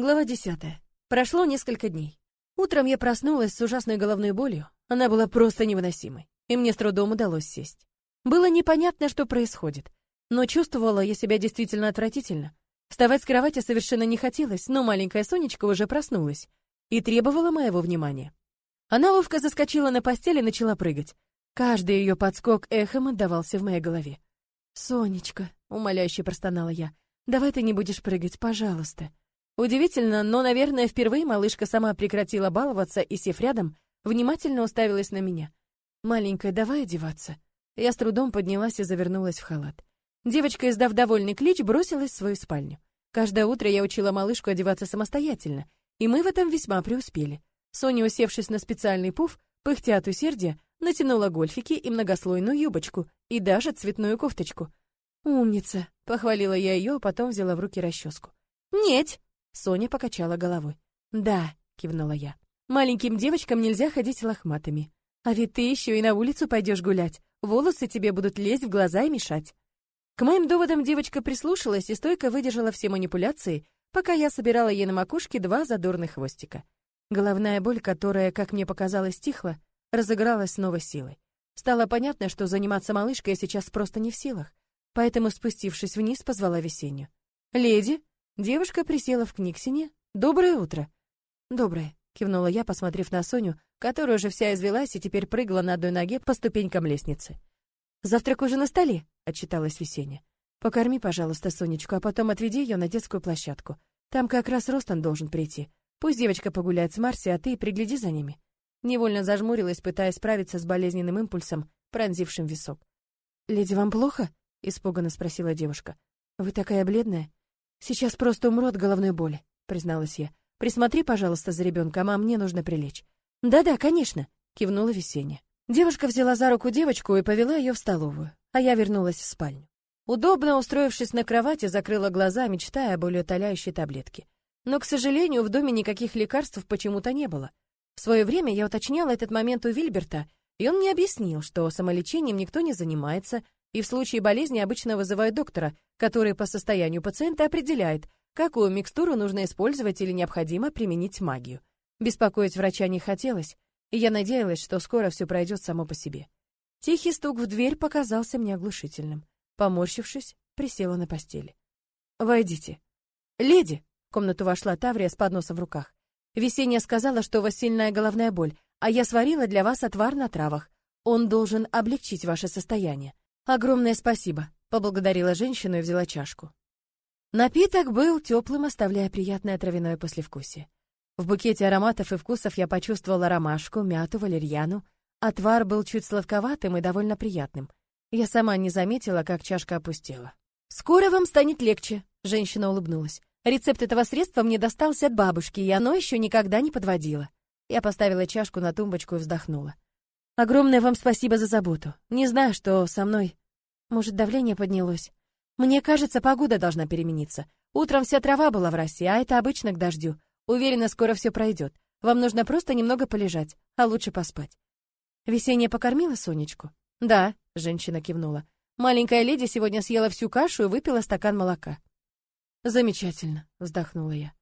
Глава 10. Прошло несколько дней. Утром я проснулась с ужасной головной болью. Она была просто невыносимой, и мне с трудом удалось сесть. Было непонятно, что происходит, но чувствовала я себя действительно отвратительно. Вставать с кровати совершенно не хотелось, но маленькая Сонечка уже проснулась и требовала моего внимания. Она ловко заскочила на постель и начала прыгать. Каждый ее подскок эхом отдавался в моей голове. «Сонечка», — умоляюще простонала я, — «давай ты не будешь прыгать, пожалуйста». Удивительно, но, наверное, впервые малышка сама прекратила баловаться и, сев рядом, внимательно уставилась на меня. «Маленькая, давай одеваться». Я с трудом поднялась и завернулась в халат. Девочка, издав довольный клич, бросилась в свою спальню. Каждое утро я учила малышку одеваться самостоятельно, и мы в этом весьма преуспели. Соня, усевшись на специальный пуф, пыхтя от усердия, натянула гольфики и многослойную юбочку, и даже цветную кофточку. «Умница!» — похвалила я ее, а потом взяла в руки расческу. «Нет!» Соня покачала головой. «Да», — кивнула я. «Маленьким девочкам нельзя ходить лохматыми. А ведь ты еще и на улицу пойдешь гулять. Волосы тебе будут лезть в глаза и мешать». К моим доводам девочка прислушалась и стойко выдержала все манипуляции, пока я собирала ей на макушке два задорных хвостика. Головная боль, которая, как мне показалось, стихла, разыгралась снова силой. Стало понятно, что заниматься малышкой я сейчас просто не в силах, поэтому, спустившись вниз, позвала Весеннюю. «Леди, Девушка присела в книгсине. «Доброе утро». «Доброе», — кивнула я, посмотрев на Соню, которая уже вся извелась и теперь прыгала на одной ноге по ступенькам лестницы. «Завтрак уже на столе», — отчиталась Весенняя. «Покорми, пожалуйста, Сонечку, а потом отведи ее на детскую площадку. Там как раз Ростон должен прийти. Пусть девочка погуляет с Марси, а ты пригляди за ними». Невольно зажмурилась, пытаясь справиться с болезненным импульсом, пронзившим висок. «Леди, вам плохо?» — испуганно спросила девушка. «Вы такая бледная?» Сейчас просто умру от головной боли, призналась я. Присмотри, пожалуйста, за ребенком, а мне нужно прилечь. Да-да, конечно, кивнула Весенняя. Девушка взяла за руку девочку и повела ее в столовую, а я вернулась в спальню. Удобно устроившись на кровати, закрыла глаза, мечтая о болеутоляющей таблетке. Но, к сожалению, в доме никаких лекарств почему-то не было. В свое время я уточняла этот момент у Вильберта, и он мне объяснил, что самолечением никто не занимается, и в случае болезни обычно вызывают доктора, который по состоянию пациента определяет, какую микстуру нужно использовать или необходимо применить магию. Беспокоить врача не хотелось, и я надеялась, что скоро все пройдет само по себе. Тихий стук в дверь показался мне оглушительным. Поморщившись, присела на постели. «Войдите». «Леди!» — в комнату вошла Таврия с подносом в руках. «Весенняя сказала, что у вас сильная головная боль, а я сварила для вас отвар на травах. Он должен облегчить ваше состояние. Огромное спасибо, поблагодарила женщину и взяла чашку. Напиток был теплым, оставляя приятное травяное послевкусие. В букете ароматов и вкусов я почувствовала ромашку, мяту, валерьяну. Отвар был чуть сладковатым и довольно приятным. Я сама не заметила, как чашка опустела. «Скоро вам станет легче», — женщина улыбнулась. «Рецепт этого средства мне достался от бабушки, и оно еще никогда не подводило». Я поставила чашку на тумбочку и вздохнула. Огромное вам спасибо за заботу. Не знаю, что со мной. Может, давление поднялось. Мне кажется, погода должна перемениться. Утром вся трава была в росе, а это обычно к дождю. Уверена, скоро все пройдет. Вам нужно просто немного полежать, а лучше поспать. Весенняя покормила Сонечку? Да, женщина кивнула. Маленькая леди сегодня съела всю кашу и выпила стакан молока. Замечательно, вздохнула я.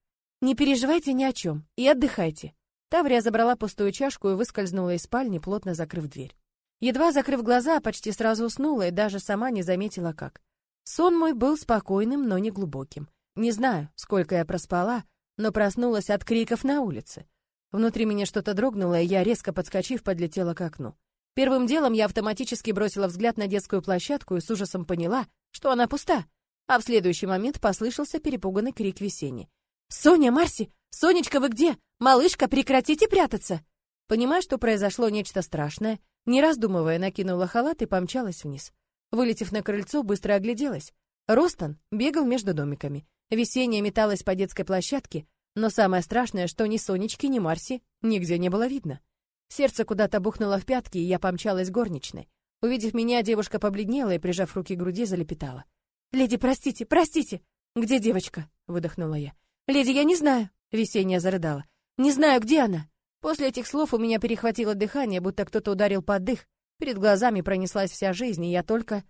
Не переживайте ни о чем и отдыхайте. Таврия забрала пустую чашку и выскользнула из спальни, плотно закрыв дверь. Едва закрыв глаза, почти сразу уснула и даже сама не заметила как. Сон мой был спокойным, но не глубоким. Не знаю, сколько я проспала, но проснулась от криков на улице. Внутри меня что-то дрогнуло, и я, резко подскочив, подлетела к окну. Первым делом я автоматически бросила взгляд на детскую площадку и с ужасом поняла, что она пуста. А в следующий момент послышался перепуганный крик Весени. «Соня, Марси! Сонечка, вы где? Малышка, прекратите прятаться!» Понимая, что произошло нечто страшное, не раздумывая, накинула халат и помчалась вниз. Вылетев на крыльцо, быстро огляделась. Ростон бегал между домиками. Весенняя металась по детской площадке, но самое страшное, что ни Сонечки, ни Марси нигде не было видно. Сердце куда-то бухнуло в пятки, и я помчалась горничной. Увидев меня, девушка побледнела и, прижав руки к груди, залепетала. «Леди, простите, простите!» «Где девочка?» — выдохнула я. «Леди, я не знаю», — Весенняя зарыдала. «Не знаю, где она». После этих слов у меня перехватило дыхание, будто кто-то ударил под дых. Перед глазами пронеслась вся жизнь, и я только...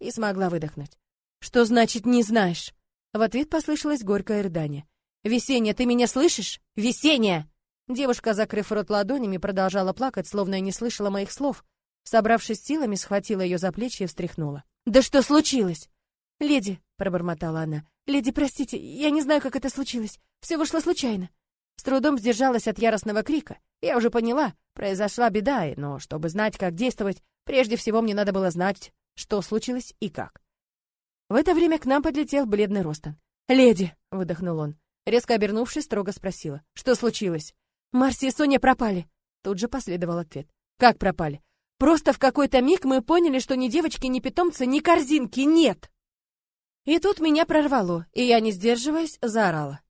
И смогла выдохнуть. «Что значит «не знаешь»?» В ответ послышалось горькое рыдание. Весенняя, ты меня слышишь? Весенняя!» Девушка, закрыв рот ладонями, продолжала плакать, словно и не слышала моих слов. Собравшись силами, схватила ее за плечи и встряхнула. «Да что случилось?» «Леди», — пробормотала она, — «леди, простите, я не знаю, как это случилось. Все вышло случайно». С трудом сдержалась от яростного крика. Я уже поняла, произошла беда, но чтобы знать, как действовать, прежде всего мне надо было знать, что случилось и как. В это время к нам подлетел бледный Ростон. «Леди!» — выдохнул он. Резко обернувшись, строго спросила. «Что случилось?» «Марси и Соня пропали!» Тут же последовал ответ. «Как пропали?» «Просто в какой-то миг мы поняли, что ни девочки, ни питомца, ни корзинки нет!» И тут меня прорвало, и я, не сдерживаясь, заорала.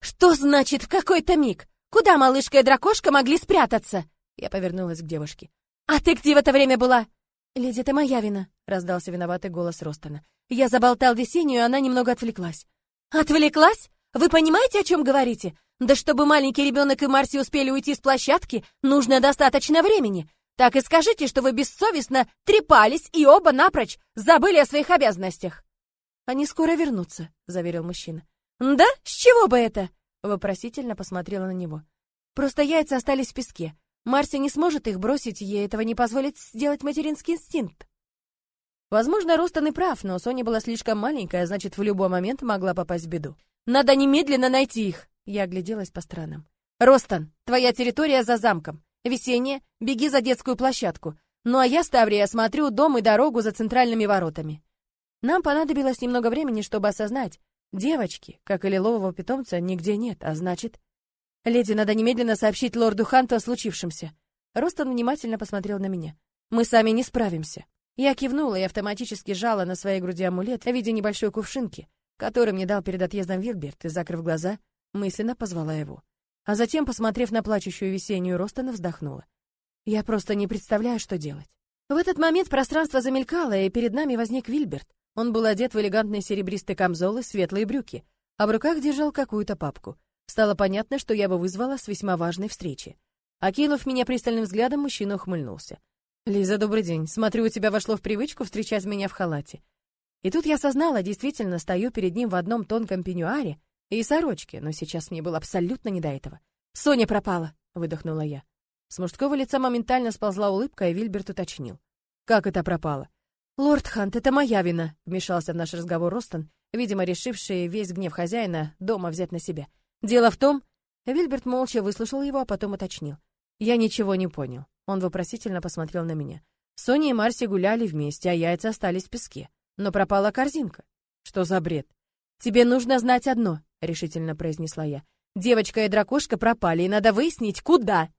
«Что значит в какой-то миг? Куда малышка и дракошка могли спрятаться?» Я повернулась к девушке. «А ты где в это время была?» «Леди, это моя вина», — раздался виноватый голос Ростона. Я заболтал весеннюю, и она немного отвлеклась. «Отвлеклась? Вы понимаете, о чем говорите? Да чтобы маленький ребенок и Марси успели уйти с площадки, нужно достаточно времени. Так и скажите, что вы бессовестно трепались и оба напрочь забыли о своих обязанностях». «Они скоро вернутся», — заверил мужчина. «Да? С чего бы это?» — вопросительно посмотрела на него. «Просто яйца остались в песке. Марси не сможет их бросить, ей этого не позволит сделать материнский инстинкт. Возможно, Ростон и прав, но Соня была слишком маленькая, значит, в любой момент могла попасть в беду. Надо немедленно найти их. Я огляделась по сторонам. Ростон, твоя территория за замком. Весенняя, беги за детскую площадку. Ну а я, Ставрия, смотрю дом и дорогу за центральными воротами. Нам понадобилось немного времени, чтобы осознать. Девочки, как и лилового питомца, нигде нет, а значит, «Леди, надо немедленно сообщить лорду Ханту о случившемся». Ростон внимательно посмотрел на меня. «Мы сами не справимся». Я кивнула и автоматически жала на своей груди амулет в виде небольшой кувшинки, который мне дал перед отъездом Вильберт, и, закрыв глаза, мысленно позвала его. А затем, посмотрев на плачущую весеннюю Ростона, вздохнула. Я просто не представляю, что делать. В этот момент пространство замелькало, и перед нами возник Вильберт. Он был одет в элегантные серебристые камзолы, светлые брюки, а в руках держал какую-то папку. Стало понятно, что я его вызвала с весьма важной встречи. Окинув меня пристальным взглядом, мужчина ухмыльнулся. «Лиза, добрый день. Смотрю, у тебя вошло в привычку встречать меня в халате». И тут я осознала, действительно, стою перед ним в одном тонком пеньюаре и сорочке, но сейчас мне было абсолютно не до этого. «Соня пропала!» — выдохнула я. С мужского лица моментально сползла улыбка, и Вильберт уточнил. «Как это пропало?» «Лорд Хант, это моя вина», — вмешался в наш разговор Ростон, видимо, решивший весь гнев хозяина дома взять на себя. Дело в том, Вильберт молча выслушал его, а потом уточнил. Я ничего не понял. Он вопросительно посмотрел на меня. Соня и Марси гуляли вместе, а яйца остались в песке. Но пропала корзинка. Что за бред? Тебе нужно знать одно, решительно произнесла я. Девочка и дракошка пропали, и надо выяснить, куда.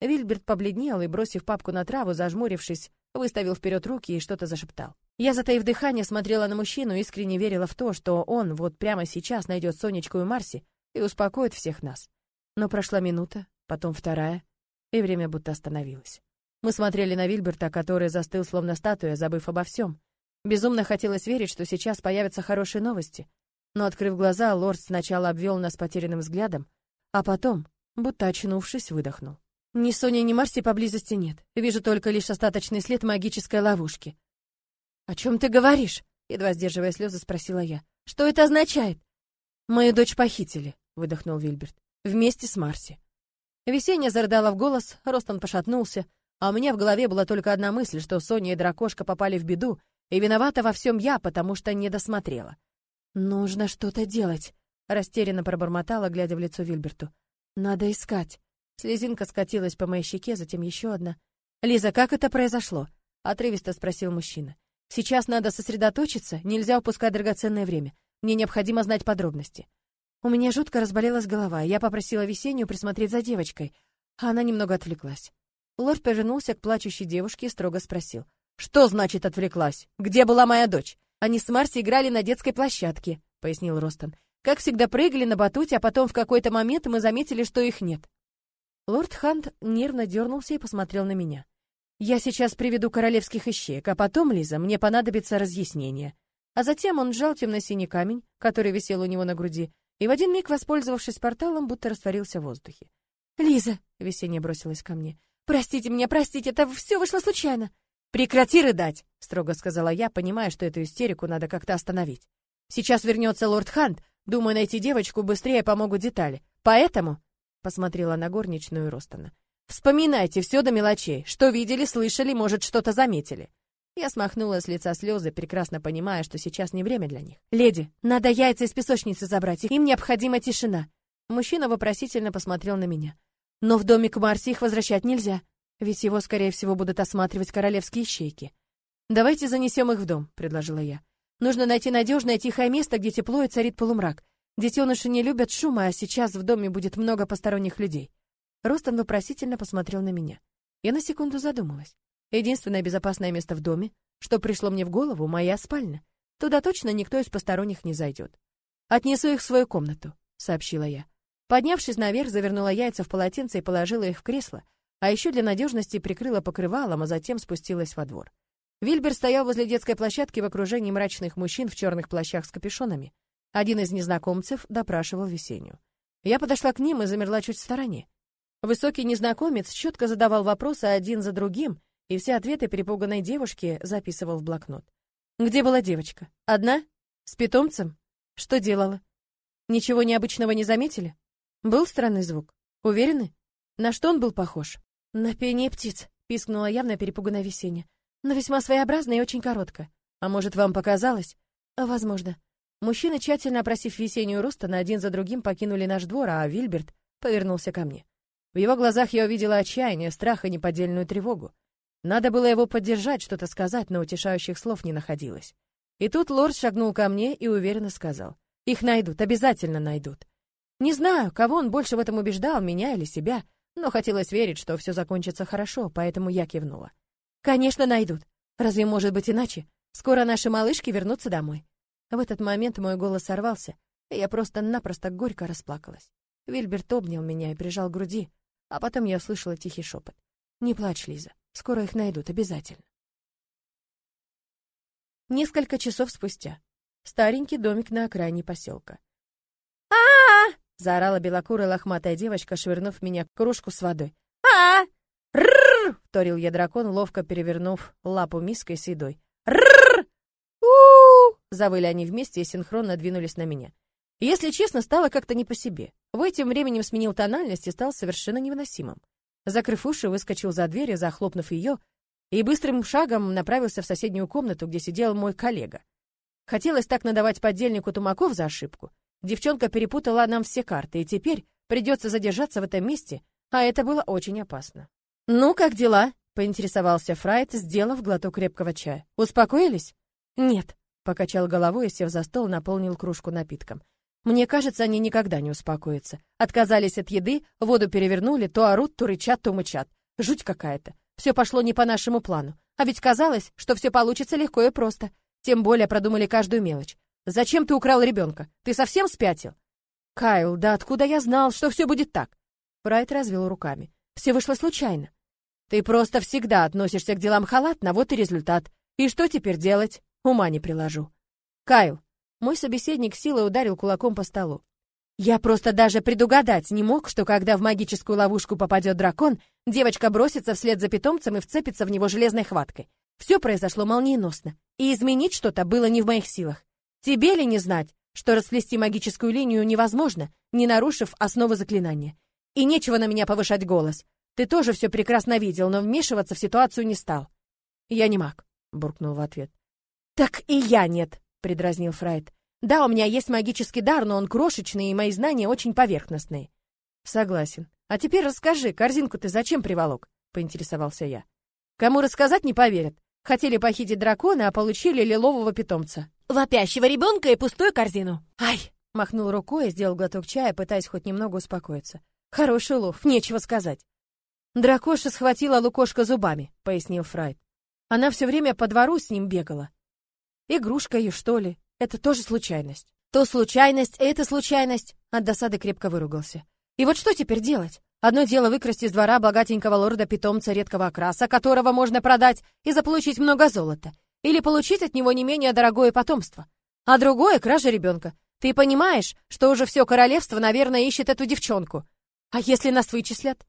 Вильберт побледнел и, бросив папку на траву, зажмурившись, выставил вперед руки и что-то зашептал. Я, затаив дыхание, смотрела на мужчину искренне верила в то, что он вот прямо сейчас найдет Сонечку и Марси, и успокоит всех нас. Но прошла минута, потом вторая, и время будто остановилось. Мы смотрели на Вильберта, который застыл словно статуя, забыв обо всем. Безумно хотелось верить, что сейчас появятся хорошие новости. Но, открыв глаза, лорд сначала обвел нас потерянным взглядом, а потом, будто очнувшись, выдохнул. Ни Сони, ни Марси поблизости нет. Вижу только лишь остаточный след магической ловушки. «О чем ты говоришь?» — едва сдерживая слезы, спросила я. «Что это означает?» «Мою дочь похитили», — выдохнул Вильберт. «Вместе с Марси». Весенняя зарыдала в голос, Ростон пошатнулся, а у меня в голове была только одна мысль, что Соня и Дракошка попали в беду, и виновата во всем я, потому что не досмотрела. «Нужно что-то делать», — растерянно пробормотала, глядя в лицо Вильберту. «Надо искать». Слезинка скатилась по моей щеке, затем еще одна. «Лиза, как это произошло?» — отрывисто спросил мужчина. «Сейчас надо сосредоточиться, нельзя упускать драгоценное время. Мне необходимо знать подробности. У меня жутко разболелась голова, я попросила Весеннюю присмотреть за девочкой, а она немного отвлеклась. Лорд повернулся к плачущей девушке и строго спросил. «Что значит отвлеклась? Где была моя дочь?» «Они с Марси играли на детской площадке», — пояснил Ростон. «Как всегда прыгали на батуте, а потом в какой-то момент мы заметили, что их нет». Лорд Хант нервно дернулся и посмотрел на меня. «Я сейчас приведу королевских ищеек, а потом, Лиза, мне понадобится разъяснение. А затем он сжал темно-синий камень, который висел у него на груди, и в один миг, воспользовавшись порталом, будто растворился в воздухе. «Лиза!» — весенняя бросилась ко мне. «Простите меня, простите, это все вышло случайно!» «Прекрати рыдать!» — строго сказала я, понимая, что эту истерику надо как-то остановить. «Сейчас вернется лорд Хант, Думаю, найти девочку быстрее помогут детали. Поэтому, посмотрела на горничную Ростона. Вспоминайте все до мелочей. Что видели, слышали, может, что-то заметили. Я смахнула с лица слезы, прекрасно понимая, что сейчас не время для них. «Леди, надо яйца из песочницы забрать, им необходима тишина». Мужчина вопросительно посмотрел на меня. «Но в домик Марси их возвращать нельзя, ведь его, скорее всего, будут осматривать королевские щейки». «Давайте занесем их в дом», — предложила я. «Нужно найти надежное тихое место, где тепло и царит полумрак. Детеныши не любят шума, а сейчас в доме будет много посторонних людей». Ростон вопросительно посмотрел на меня. Я на секунду задумалась. Единственное безопасное место в доме, что пришло мне в голову, моя спальня. Туда точно никто из посторонних не зайдет. Отнесу их в свою комнату, сообщила я. Поднявшись наверх, завернула яйца в полотенце и положила их в кресло, а еще для надежности прикрыла покрывалом, а затем спустилась во двор. Вильбер стоял возле детской площадки в окружении мрачных мужчин в черных плащах с капюшонами. Один из незнакомцев допрашивал Весеннюю. Я подошла к ним и замерла чуть в стороне. Высокий незнакомец четко задавал вопросы один за другим, и все ответы перепуганной девушки записывал в блокнот. Где была девочка? Одна? С питомцем? Что делала? Ничего необычного не заметили? Был странный звук. Уверены? На что он был похож? На пение птиц, пискнула явно перепуганная Весенняя. Но весьма своеобразная и очень коротко. А может, вам показалось? Возможно. Мужчины, тщательно опросив Весеннюю Рустона, один за другим покинули наш двор, а Вильберт повернулся ко мне. В его глазах я увидела отчаяние, страх и неподдельную тревогу. Надо было его поддержать, что-то сказать, но утешающих слов не находилось. И тут лорд шагнул ко мне и уверенно сказал: "Их найдут, обязательно найдут". Не знаю, кого он больше в этом убеждал, меня или себя, но хотелось верить, что все закончится хорошо, поэтому я кивнула. Конечно, найдут. Разве может быть иначе? Скоро наши малышки вернутся домой. В этот момент мой голос сорвался, и я просто-напросто горько расплакалась. Вильберт обнял меня и прижал к груди, а потом я услышала тихий шепот. «Не плачь, Лиза. Скоро их найдут, обязательно. Несколько часов спустя. Старенький домик на окраине поселка. а а заорала белокурая лохматая девочка, швырнув меня кружку с водой. а а вторил я дракон, ловко перевернув лапу миской с едой. «Рррр! Завыли они вместе и синхронно двинулись на меня. Если честно, стало как-то не по себе. Вой тем временем сменил тональность и стал совершенно невыносимым. Закрыв уши, выскочил за дверь, захлопнув ее, и быстрым шагом направился в соседнюю комнату, где сидел мой коллега. Хотелось так надавать подельнику тумаков за ошибку. Девчонка перепутала нам все карты, и теперь придется задержаться в этом месте, а это было очень опасно. «Ну, как дела?» — поинтересовался Фрайт, сделав глоток крепкого чая. «Успокоились?» «Нет», — покачал головой и, сев за стол, наполнил кружку напитком. Мне кажется, они никогда не успокоятся. Отказались от еды, воду перевернули, то орут, то рычат, то мычат. Жуть какая-то. Все пошло не по нашему плану. А ведь казалось, что все получится легко и просто. Тем более продумали каждую мелочь. Зачем ты украл ребенка? Ты совсем спятил? Кайл, да откуда я знал, что все будет так? Прайд развел руками. Все вышло случайно. Ты просто всегда относишься к делам халатно, вот и результат. И что теперь делать? Ума не приложу. Кайл, мой собеседник силой ударил кулаком по столу. Я просто даже предугадать не мог, что когда в магическую ловушку попадет дракон, девочка бросится вслед за питомцем и вцепится в него железной хваткой. Все произошло молниеносно, и изменить что-то было не в моих силах. Тебе ли не знать, что расплести магическую линию невозможно, не нарушив основы заклинания? И нечего на меня повышать голос. Ты тоже все прекрасно видел, но вмешиваться в ситуацию не стал. Я не маг, буркнул в ответ. Так и я нет, предразнил Фрайд. Да, у меня есть магический дар, но он крошечный, и мои знания очень поверхностные. Согласен. А теперь расскажи, корзинку ты зачем приволок? поинтересовался я. Кому рассказать не поверят. Хотели похитить дракона, а получили лилового питомца. Вопящего ребенка и пустую корзину. Ай! Махнул рукой и сделал глоток чая, пытаясь хоть немного успокоиться. Хороший улов, нечего сказать. Дракоша схватила Лукошка зубами, пояснил Фрайд. Она все время по двору с ним бегала. Игрушка ее, что ли? Это тоже случайность. То случайность, это случайность. От досады крепко выругался. И вот что теперь делать? Одно дело выкрасть из двора богатенького лорда-питомца редкого окраса, которого можно продать и заполучить много золота. Или получить от него не менее дорогое потомство. А другое — кража ребенка. Ты понимаешь, что уже все королевство, наверное, ищет эту девчонку. А если нас вычислят?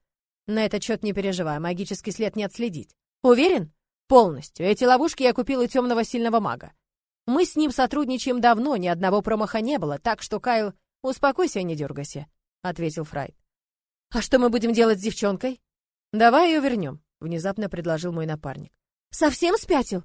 На этот счет не переживай, магический след не отследить. Уверен? Полностью. Эти ловушки я купил у темного сильного мага. Мы с ним сотрудничаем давно, ни одного промаха не было, так что, Кайл, успокойся не дергайся», — ответил Фрайд. «А что мы будем делать с девчонкой?» «Давай ее вернем», — внезапно предложил мой напарник. «Совсем спятил?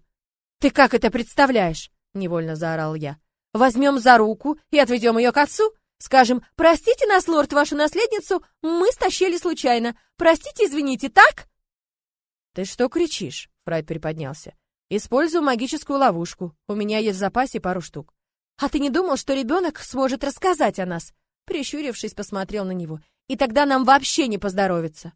Ты как это представляешь?» — невольно заорал я. «Возьмем за руку и отведем ее к отцу? Скажем, простите нас, лорд, вашу наследницу мы стащили случайно. Простите, извините, так?» «Ты что кричишь?» — Фрайд приподнялся. Использую магическую ловушку. У меня есть в запасе пару штук. А ты не думал, что ребенок сможет рассказать о нас? Прищурившись, посмотрел на него. И тогда нам вообще не поздоровится.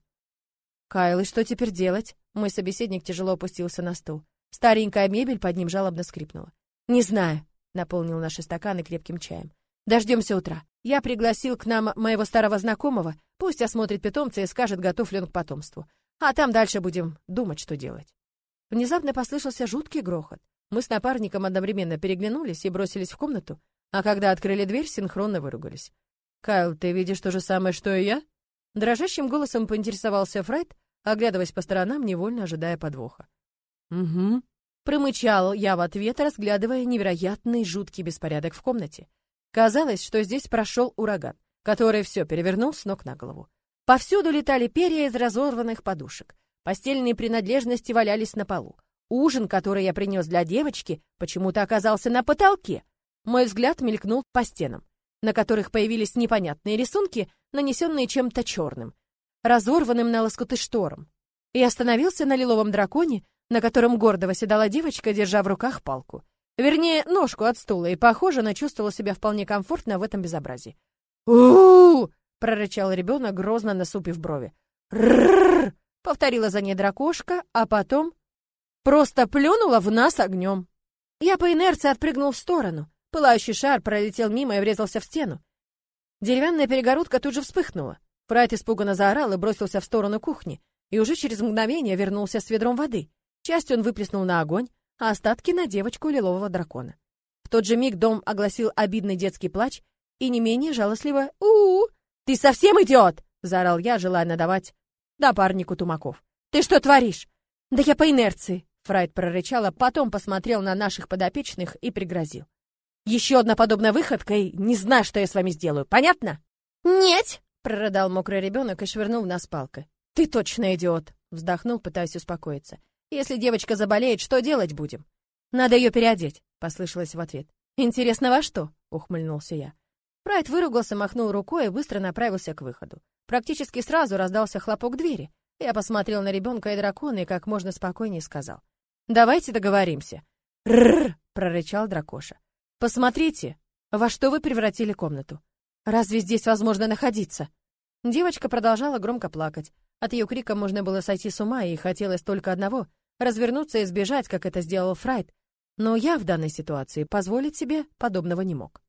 Кайл, и что теперь делать? Мой собеседник тяжело опустился на стул. Старенькая мебель под ним жалобно скрипнула. Не знаю, наполнил наши стаканы крепким чаем. Дождемся утра. Я пригласил к нам моего старого знакомого, пусть осмотрит питомца и скажет, готов ли он к потомству. А там дальше будем думать, что делать. Внезапно послышался жуткий грохот. Мы с напарником одновременно переглянулись и бросились в комнату, а когда открыли дверь, синхронно выругались. «Кайл, ты видишь то же самое, что и я?» Дрожащим голосом поинтересовался Фрайд, оглядываясь по сторонам, невольно ожидая подвоха. «Угу», — промычал я в ответ, разглядывая невероятный жуткий беспорядок в комнате. Казалось, что здесь прошел ураган, который все перевернул с ног на голову. Повсюду летали перья из разорванных подушек. Постельные принадлежности валялись на полу. Ужин, который я принес для девочки, почему-то оказался на потолке. Мой взгляд мелькнул по стенам, на которых появились непонятные рисунки, нанесенные чем-то черным, разорванным на лоскуты штором. И остановился на лиловом драконе, на котором гордо восседала девочка, держа в руках палку. Вернее, ножку от стула, и, похоже, она чувствовала себя вполне комфортно в этом безобразии. у прорычал ребенок, грозно насупив брови. «Ррррр!» Повторила за ней дракошка, а потом просто плюнула в нас огнем. Я по инерции отпрыгнул в сторону. Пылающий шар пролетел мимо и врезался в стену. Деревянная перегородка тут же вспыхнула. Прайд испуганно заорал и бросился в сторону кухни, и уже через мгновение вернулся с ведром воды. Часть он выплеснул на огонь, а остатки на девочку лилового дракона. В тот же миг дом огласил обидный детский плач и не менее жалостливо у, -у, -у Ты совсем идиот!» — заорал я, желая надавать напарнику Тумаков. «Ты что творишь?» «Да я по инерции!» Фрайд прорычала, потом посмотрел на наших подопечных и пригрозил. «Еще одна подобная выходка, и не знаю, что я с вами сделаю, понятно?» «Нет!» — прорыдал мокрый ребенок и швырнул нас палкой. «Ты точно идиот!» — вздохнул, пытаясь успокоиться. «Если девочка заболеет, что делать будем?» «Надо ее переодеть», — послышалось в ответ. «Интересно, во что?» — ухмыльнулся я. Прайд выругался, махнул рукой и быстро направился к выходу. Практически сразу раздался хлопок двери. Я посмотрел на ребенка и дракона и как можно спокойнее сказал. «Давайте договоримся». «Рррр!» — прорычал дракоша. «Посмотрите, во что вы превратили комнату. Разве здесь возможно находиться?» Девочка продолжала громко плакать. От ее крика можно было сойти с ума, и хотелось только одного — развернуться и сбежать, как это сделал Фрайд. Но я в данной ситуации позволить себе подобного не мог.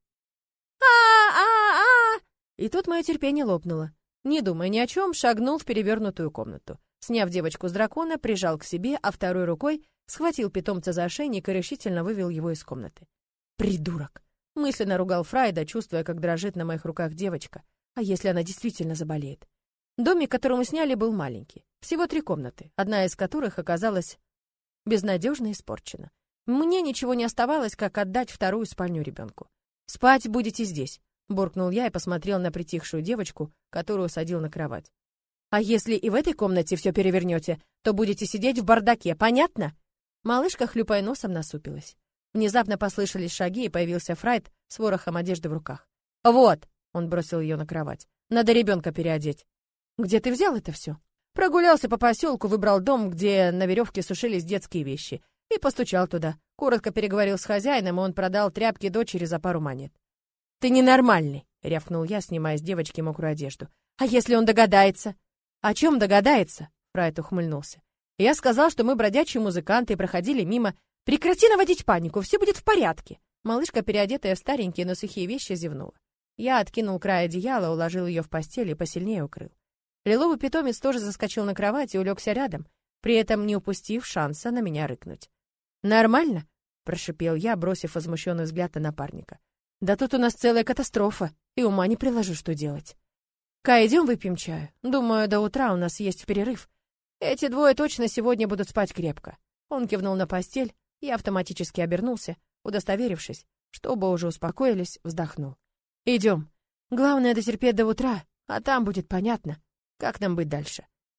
И тут мое терпение лопнуло. Не думая ни о чем, шагнул в перевернутую комнату. Сняв девочку с дракона, прижал к себе, а второй рукой схватил питомца за ошейник и решительно вывел его из комнаты. «Придурок!» — мысленно ругал Фрайда, чувствуя, как дрожит на моих руках девочка. «А если она действительно заболеет?» Домик, который мы сняли, был маленький. Всего три комнаты, одна из которых оказалась безнадежно испорчена. Мне ничего не оставалось, как отдать вторую спальню ребенку. «Спать будете здесь», буркнул я и посмотрел на притихшую девочку, которую садил на кровать. А если и в этой комнате все перевернете, то будете сидеть в бардаке, понятно? Малышка, хлюпая носом, насупилась. Внезапно послышались шаги, и появился Фрайд с ворохом одежды в руках. «Вот!» — он бросил ее на кровать. «Надо ребенка переодеть». «Где ты взял это все?» Прогулялся по поселку, выбрал дом, где на веревке сушились детские вещи, и постучал туда. Коротко переговорил с хозяином, и он продал тряпки дочери за пару монет. «Ты ненормальный», — рявкнул я, снимая с девочки мокрую одежду. «А если он догадается?» «О чем догадается?» — Прайд ухмыльнулся. «Я сказал, что мы бродячие музыканты и проходили мимо. Прекрати наводить панику, все будет в порядке». Малышка, переодетая в старенькие, но сухие вещи, зевнула. Я откинул край одеяла, уложил ее в постель и посильнее укрыл. Лиловый питомец тоже заскочил на кровать и улегся рядом, при этом не упустив шанса на меня рыкнуть. «Нормально?» — прошипел я, бросив возмущенный взгляд на напарника. Да тут у нас целая катастрофа, и ума не приложу, что делать. Кай, идем выпьем чаю. Думаю, до утра у нас есть перерыв. Эти двое точно сегодня будут спать крепко. Он кивнул на постель, я автоматически обернулся, удостоверившись, что оба уже успокоились, вздохнул. «Идем. Главное дотерпеть до утра, а там будет понятно, как нам быть дальше».